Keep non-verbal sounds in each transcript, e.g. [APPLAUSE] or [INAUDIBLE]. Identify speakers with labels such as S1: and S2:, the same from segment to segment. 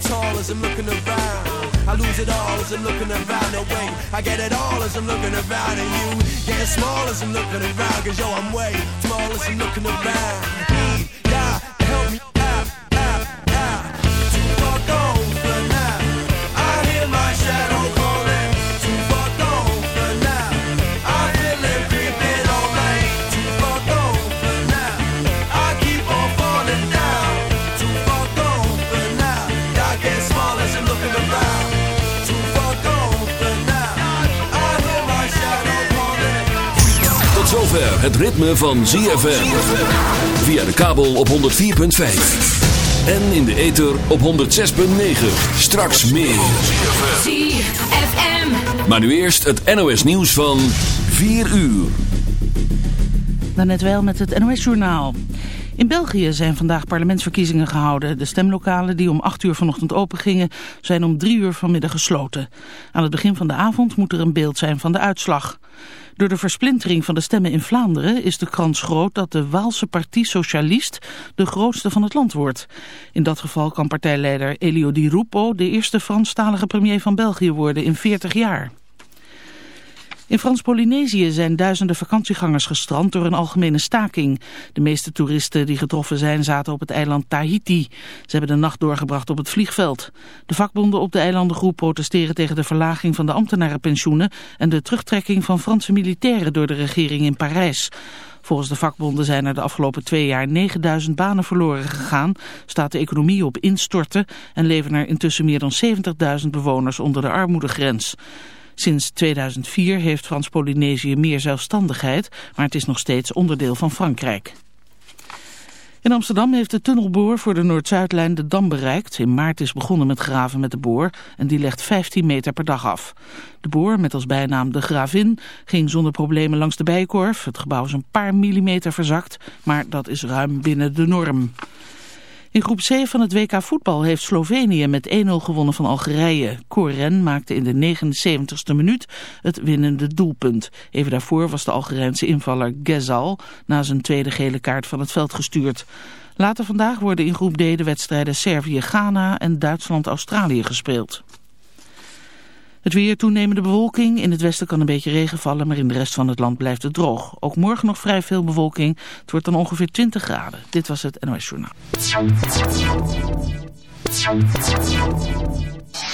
S1: I'm tall as I'm looking around. I lose it all as I'm looking around. No way, I get it all as I'm looking around. And you getting small as I'm looking around. Cause yo, I'm way small as I'm looking around.
S2: Zover het ritme van ZFM. Via de kabel op 104.5. En in de ether op 106.9. Straks meer.
S3: ZFM.
S2: Maar nu eerst het NOS nieuws van 4 uur.
S4: Daarnet wel met het NOS-journaal. In België zijn vandaag parlementsverkiezingen gehouden. De stemlokalen die om 8 uur vanochtend open gingen zijn om 3 uur vanmiddag gesloten. Aan het begin van de avond moet er een beeld zijn van de uitslag. Door de versplintering van de stemmen in Vlaanderen is de kans groot dat de Waalse Partie Socialist de grootste van het land wordt. In dat geval kan partijleider Elio Di Rupo de eerste Franstalige premier van België worden in 40 jaar. In Frans-Polynesië zijn duizenden vakantiegangers gestrand door een algemene staking. De meeste toeristen die getroffen zijn zaten op het eiland Tahiti. Ze hebben de nacht doorgebracht op het vliegveld. De vakbonden op de eilandengroep protesteren tegen de verlaging van de ambtenarenpensioenen en de terugtrekking van Franse militairen door de regering in Parijs. Volgens de vakbonden zijn er de afgelopen twee jaar 9000 banen verloren gegaan, staat de economie op instorten en leven er intussen meer dan 70.000 bewoners onder de armoedegrens. Sinds 2004 heeft Frans-Polynesië meer zelfstandigheid, maar het is nog steeds onderdeel van Frankrijk. In Amsterdam heeft de tunnelboor voor de Noord-Zuidlijn de Dam bereikt. In maart is begonnen met graven met de boor en die legt 15 meter per dag af. De boor, met als bijnaam de Gravin, ging zonder problemen langs de Bijkorf. Het gebouw is een paar millimeter verzakt, maar dat is ruim binnen de norm. In groep C van het WK voetbal heeft Slovenië met 1-0 gewonnen van Algerije. Koren maakte in de 79ste minuut het winnende doelpunt. Even daarvoor was de Algerijnse invaller Gezal na zijn tweede gele kaart van het veld gestuurd. Later vandaag worden in groep D de wedstrijden Servië-Ghana en Duitsland-Australië gespeeld. Het weer toenemende bewolking. In het westen kan een beetje regen vallen, maar in de rest van het land blijft het droog. Ook morgen nog vrij veel bewolking. Het wordt dan ongeveer 20 graden. Dit was het NOS Journaal.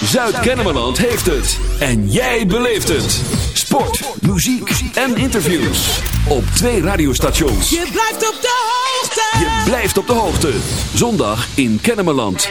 S2: Zuid-Kennemerland heeft het. En jij beleeft het. Sport, muziek en interviews. Op twee radiostations.
S5: Je blijft op de hoogte.
S2: Je blijft op de hoogte. Zondag in Kennemerland.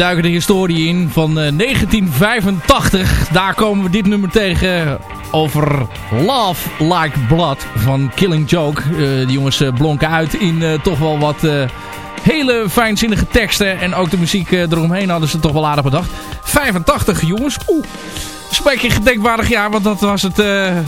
S3: Duiken de historie in van 1985. Daar komen we dit nummer tegen over Love Like Blood van Killing Joke. Uh, die jongens blonken uit in toch wel wat hele fijnzinnige teksten. En ook de muziek eromheen hadden ze toch wel aardig bedacht. 85 jongens. Oeh een beetje gedenkwaardig jaar, want dat was het, de,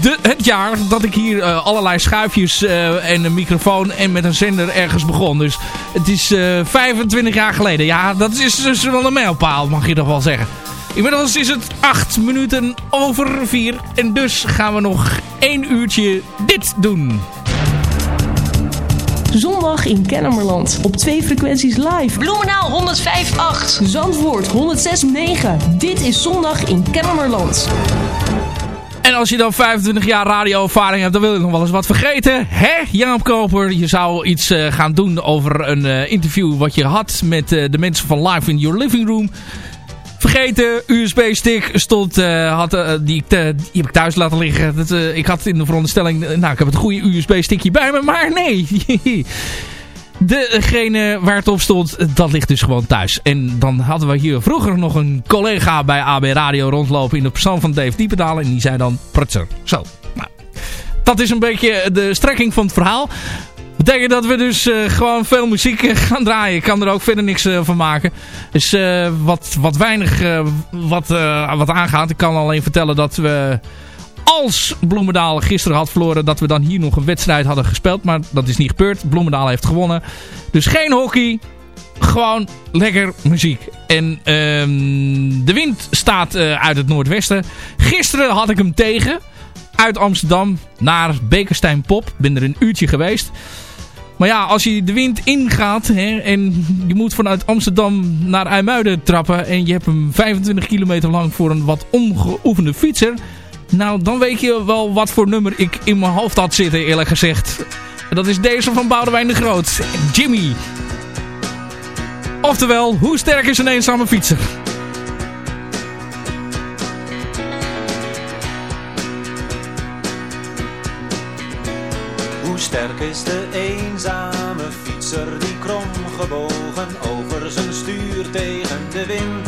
S3: de, het jaar dat ik hier uh, allerlei schuifjes uh, en een microfoon en met een zender ergens begon. Dus het is 25 jaar geleden. Ja, dat is dus wel een mijlpaal, mag je toch wel zeggen. Inmiddels is het 8 minuten over 4 en dus gaan we nog één uurtje dit doen.
S6: Zondag in Kennemerland. Op twee frequenties live.
S7: Bloemenaal 105.8.
S6: Zandvoort 106.9. Dit is Zondag in Kennemerland.
S3: En als je dan 25 jaar radioervaring hebt, dan wil ik nog wel eens wat vergeten. Hè, Jaap Koper? Je zou iets uh, gaan doen over een uh, interview wat je had met uh, de mensen van Live in Your Living Room vergeten. USB-stick stond, had, die, die heb ik thuis laten liggen. Dat, ik had in de veronderstelling, nou ik heb het goede USB-stickje bij me, maar nee. [LAUGHS] Degene waar het op stond, dat ligt dus gewoon thuis. En dan hadden we hier vroeger nog een collega bij AB Radio rondlopen in de persoon van Dave Diependaal. En die zei dan prutser. Zo, nou, dat is een beetje de strekking van het verhaal betekent dat we dus uh, gewoon veel muziek uh, gaan draaien. Ik kan er ook verder niks uh, van maken. Dus wat, wat weinig wat, wat aangaat. Ik kan alleen vertellen dat we... Als Bloemendaal gisteren had verloren... dat we dan hier nog een wedstrijd hadden gespeeld. Maar dat is niet gebeurd. Bloemendaal heeft gewonnen. Dus geen hockey. Gewoon lekker muziek. En ehm, de wind staat uit het noordwesten. Gisteren had ik hem tegen uit Amsterdam naar Bekerstein Pop. Ben er een uurtje geweest. Maar ja, als je de wind ingaat hè, en je moet vanuit Amsterdam naar IJmuiden trappen... en je hebt hem 25 kilometer lang voor een wat ongeoefende fietser... nou, dan weet je wel wat voor nummer ik in mijn hoofd had zitten, eerlijk gezegd. Dat is deze van Boudewijn de Groot, Jimmy. Oftewel, hoe sterk is een eenzame fietser?
S8: sterk is de eenzame fietser die krom gebogen over zijn stuur tegen de wind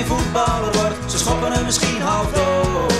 S8: Geen voetballer wordt, ze schoppen hem misschien half dood.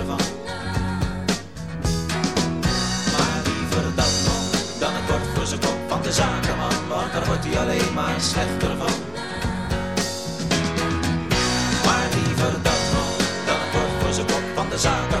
S8: maar slechter van. Maar liever dat nog, dan wordt voor zijn kop van de
S9: zaken.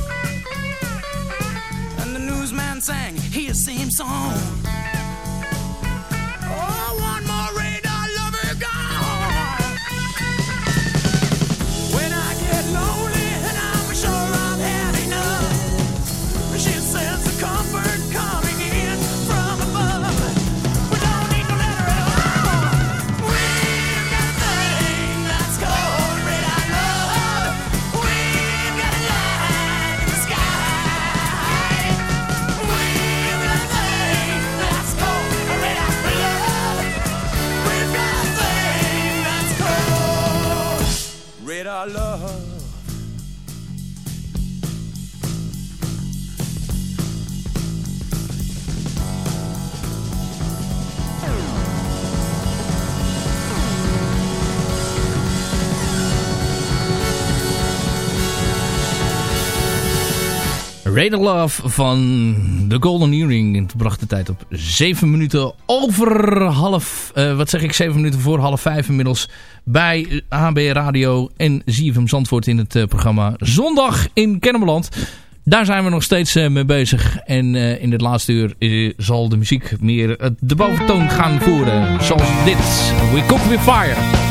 S9: bluesman sang his same song. Oh, one more Radar Love
S3: van The Golden Earring. Het bracht de tijd op 7 minuten over half... Uh, wat zeg ik? 7 minuten voor half 5 inmiddels. Bij HB Radio en ZFM Zandvoort in het uh, programma Zondag in Kennemerland. Daar zijn we nog steeds uh, mee bezig. En in het laatste uur zal de muziek meer de boventoon gaan voeren. Zoals dit. We Cook With Fire.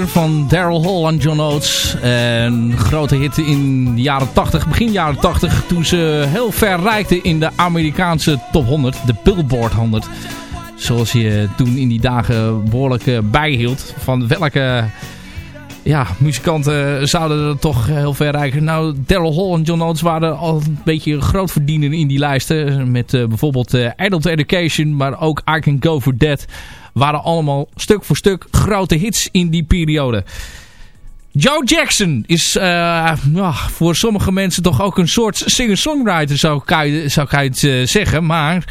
S3: Van Daryl Hall en John Oates. Een grote hit in de jaren 80, begin jaren 80. Toen ze heel ver reikten in de Amerikaanse top 100. De Billboard 100. Zoals je toen in die dagen behoorlijk eh, bijhield. Van welke ja, muzikanten zouden er toch heel ver reiken. Nou, Daryl Hall en John Oates waren al een beetje groot verdienen in die lijsten. Met uh, bijvoorbeeld uh, Adult Education, maar ook I Can Go For That. Waren allemaal stuk voor stuk grote hits in die periode. Joe Jackson is ja, voor sommige mensen toch ook een soort singer-songwriter, zou zou ik het zeggen. Maar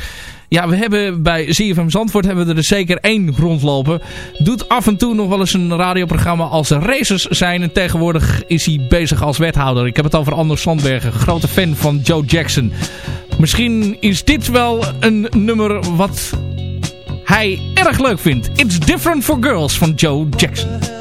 S3: ja, we hebben bij ZFM Zandvoort hebben we er zeker één rondlopen. Doet af en toe nog wel eens een radioprogramma als racers zijn. En tegenwoordig is hij bezig als wethouder. Ik heb het over Anders Sandbergen, grote fan van Joe Jackson. Misschien is dit wel een nummer wat hij erg leuk vindt. It's Different for Girls van Joe Jackson.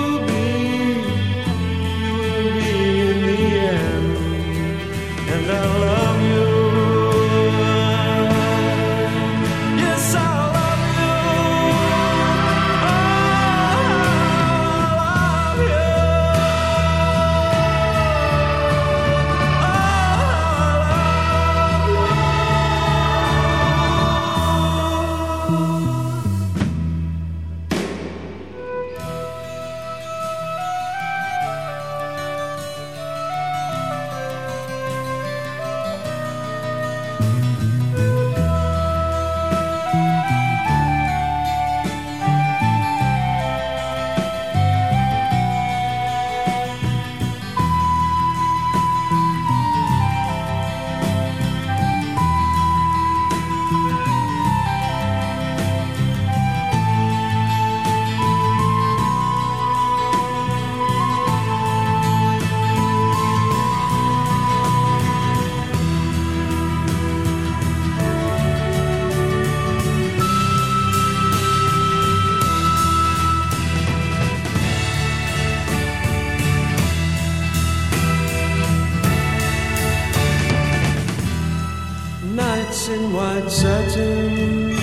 S10: in white satin,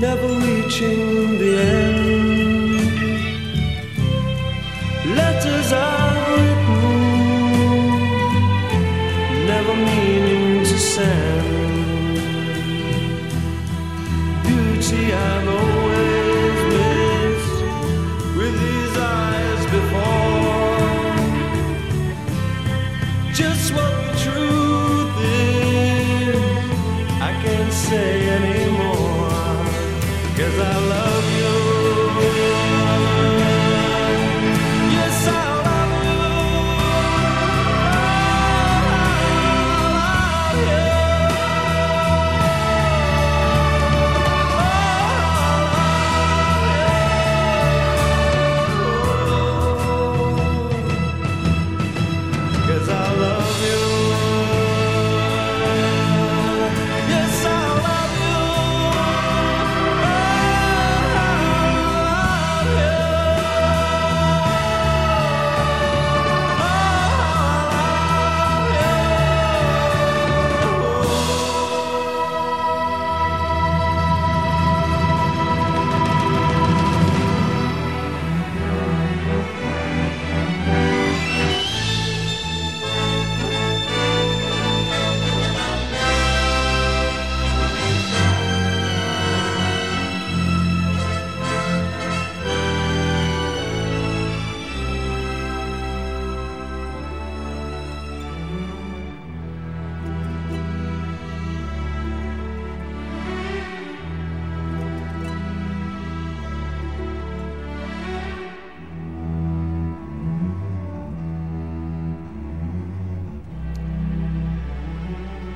S10: never reaching the end. Letters I've written, never meaning to send.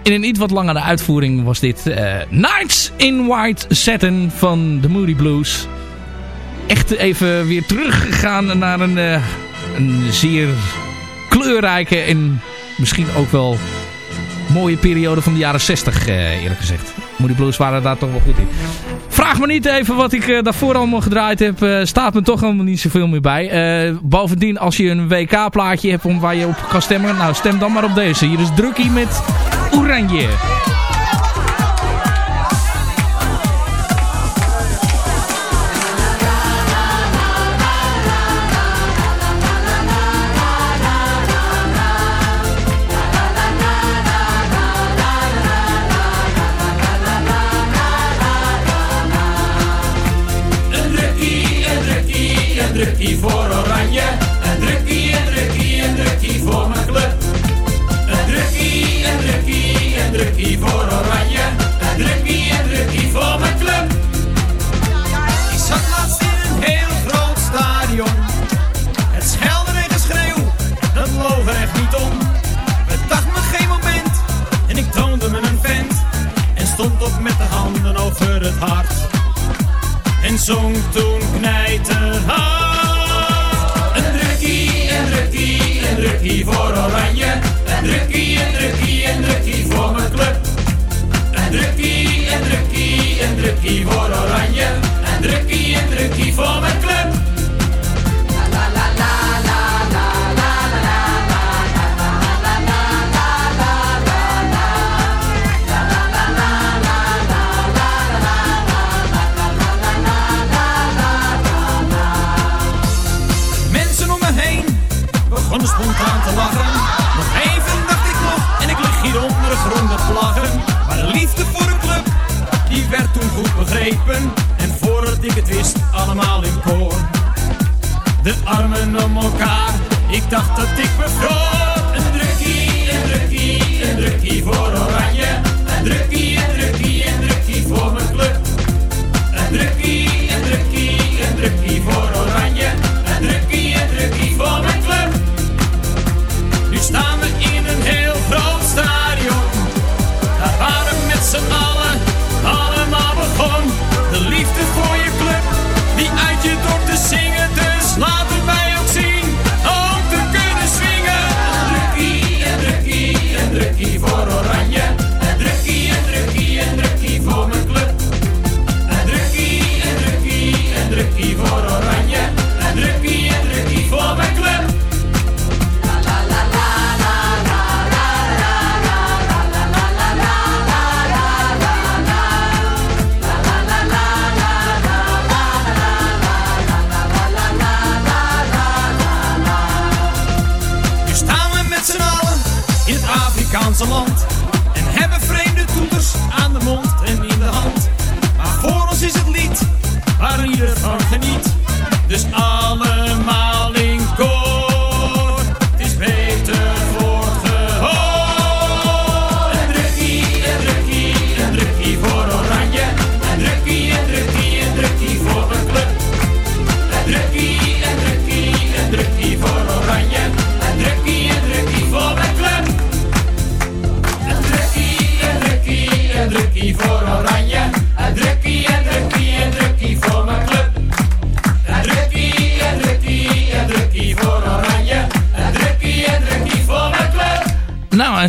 S3: In een iets wat langere uitvoering was dit uh, Nights in White Satin van de Moody Blues. Echt even weer teruggegaan naar een, eh, een zeer kleurrijke en misschien ook wel mooie periode van de jaren 60 eh, eerlijk gezegd. Moody Blues waren daar toch wel goed in. Vraag me niet even wat ik daarvoor allemaal gedraaid heb. Staat me toch helemaal niet zoveel meer bij. bovendien, als je een WK-plaatje hebt om waar je op kan stemmen. Nou, stem dan maar op deze. Hier is Drukkie met Oranje.
S11: Een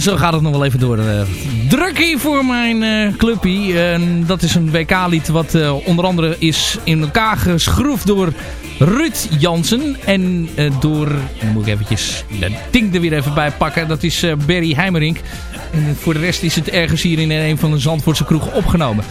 S3: zo gaat het nog wel even door. eh drukkie voor mijn eh clubpie. Dat is een WK-lied wat eh, onder andere is in elkaar geschroefd door Ruud Jansen. En door, moet ik eventjes dat ding er weer even bij pakken. Dat is Barry Heimerink. En voor de rest is het ergens hier in een van de Zandvoortse kroegen opgenomen.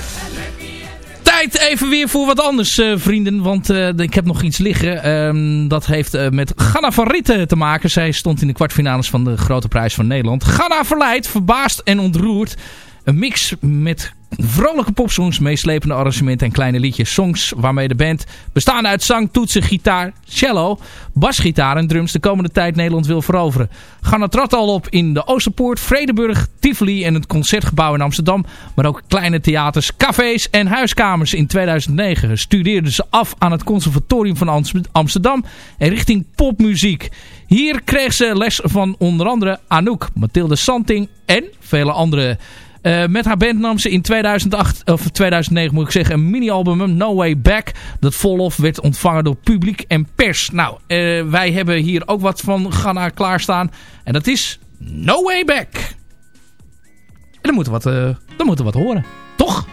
S3: Tijd even weer voor wat anders, eh, vrienden. Want eh, ik heb nog iets liggen. Ehm, dat heeft eh, met Ganna van Ritten te maken. Zij stond in de kwartfinales van de Grote Prijs van Nederland. Ganna verleidt, verbaasd en ontroerd. Een mix met vrolijke popsongs, meeslepende arrangementen en kleine liedjes. Songs waarmee de band, bestaande uit zang, toetsen, gitaar, cello, basgitaar en drums, de komende tijd Nederland wil veroveren. Ganna trad al op in de Oosterpoort, Vredeburg, Tivoli en het Concertgebouw in Amsterdam. Maar ook kleine theaters, cafés en huiskamers. In 2009 studeerde ze af aan het Conservatorium van Ams- Amsterdam en richting popmuziek. Hier kreeg ze les van onder andere Anouk, Mathilde Santing en vele andere
S12: Eh, met haar band nam ze in 2008, of 2009 moet ik zeggen, een mini-album No Way Back. Dat volop werd ontvangen door publiek en pers. Nou, eh, wij hebben hier ook wat van Ghana klaarstaan. En dat is No Way Back. En dan moeten we wat, uh, dan moeten we wat horen. Toch?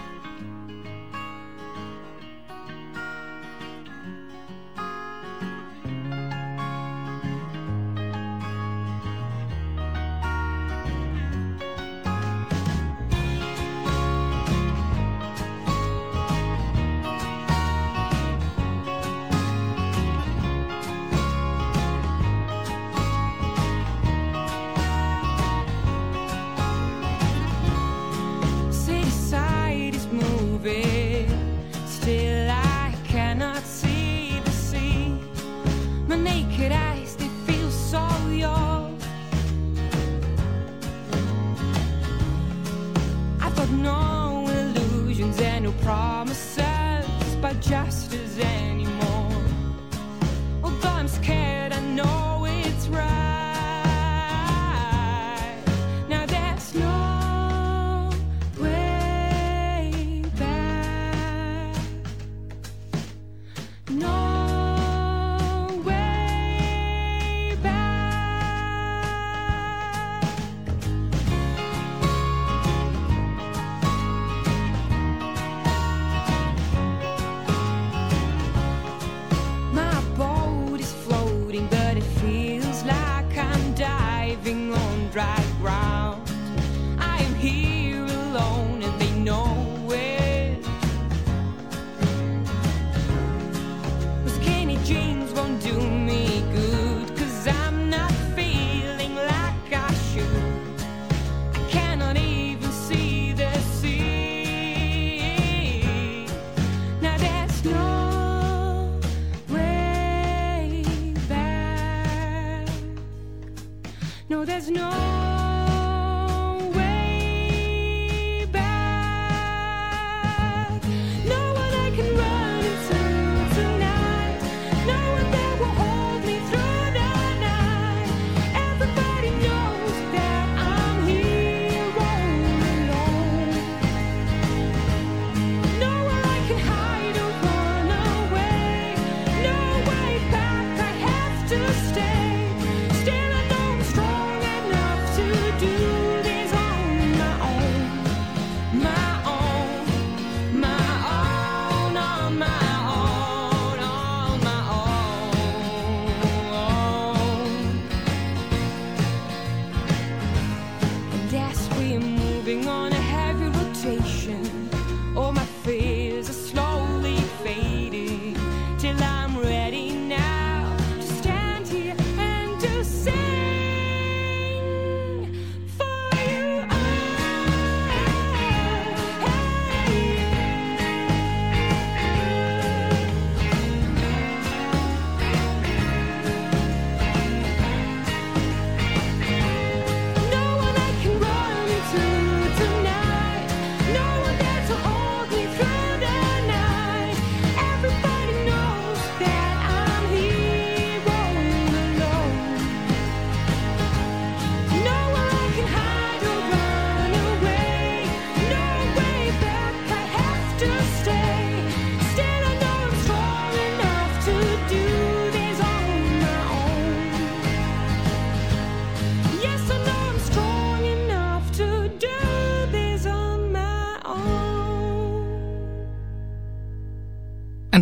S12: there's no.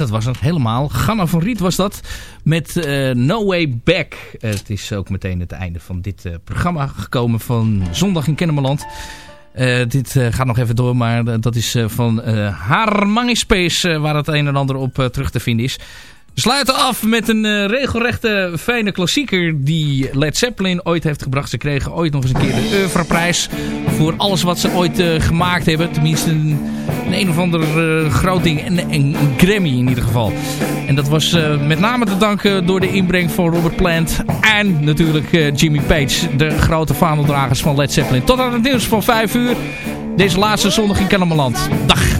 S12: Dat was het helemaal. Ganna van Riet was dat. Met uh, No Way Back. Het is ook meteen het einde van dit uh, programma gekomen van Zondag in Kennemerland. dit gaat nog even door, maar dat is van haar Mangispace waar het een en ander op terug te vinden is. We sluiten af met een uh, regelrechte fijne klassieker die Led Zeppelin ooit heeft gebracht. Ze kregen ooit nog eens een keer de Oeuvreprijs voor alles wat ze ooit uh, gemaakt hebben. Tenminste een, een, of ander uh, groot ding. Een, een, Grammy in ieder geval. En dat was met name te danken door de inbreng van Robert Plant en natuurlijk Jimmy Page. De grote vaandeldragers van Led Zeppelin. Tot aan het nieuws van 5 uur. Deze laatste zondag in Kennemerland. Dag!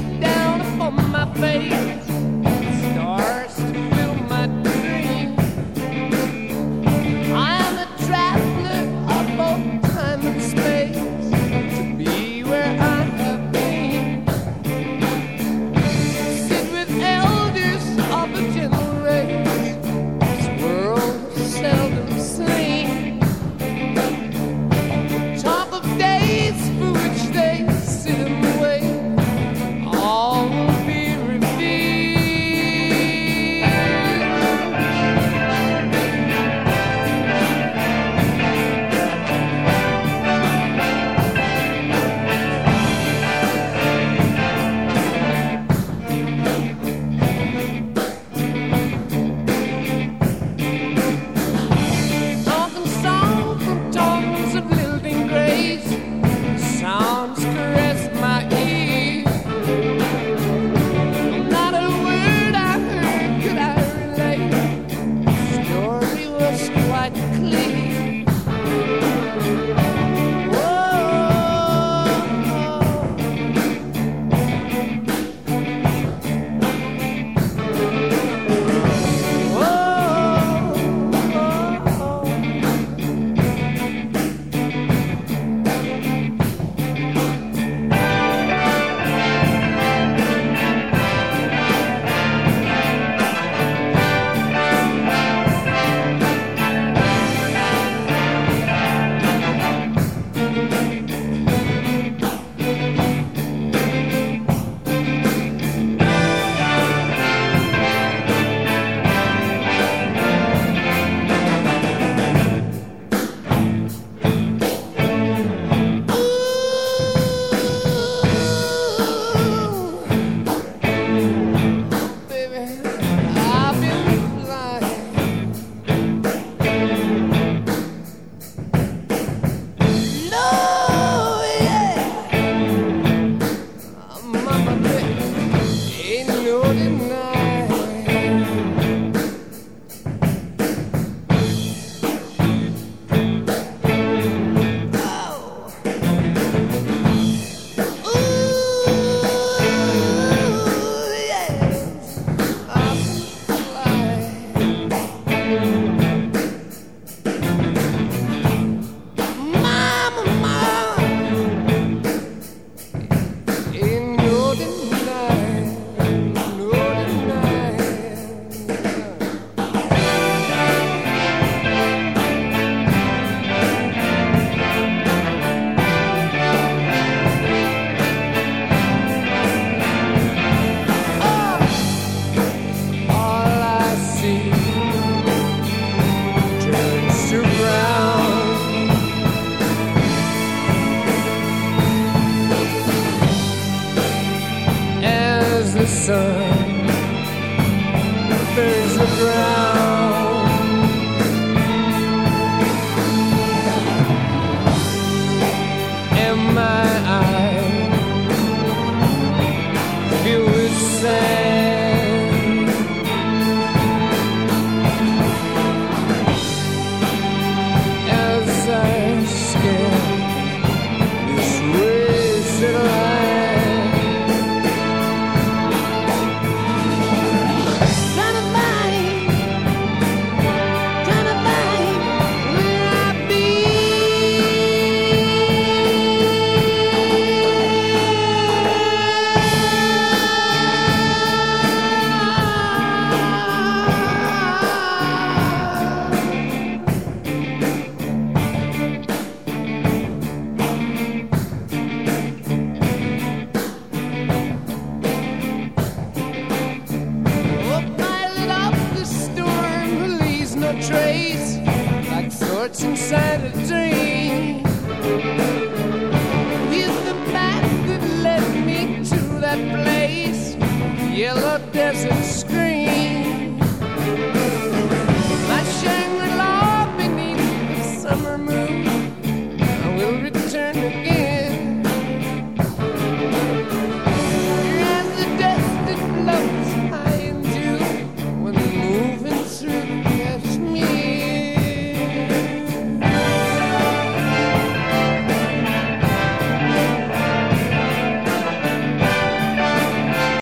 S13: answer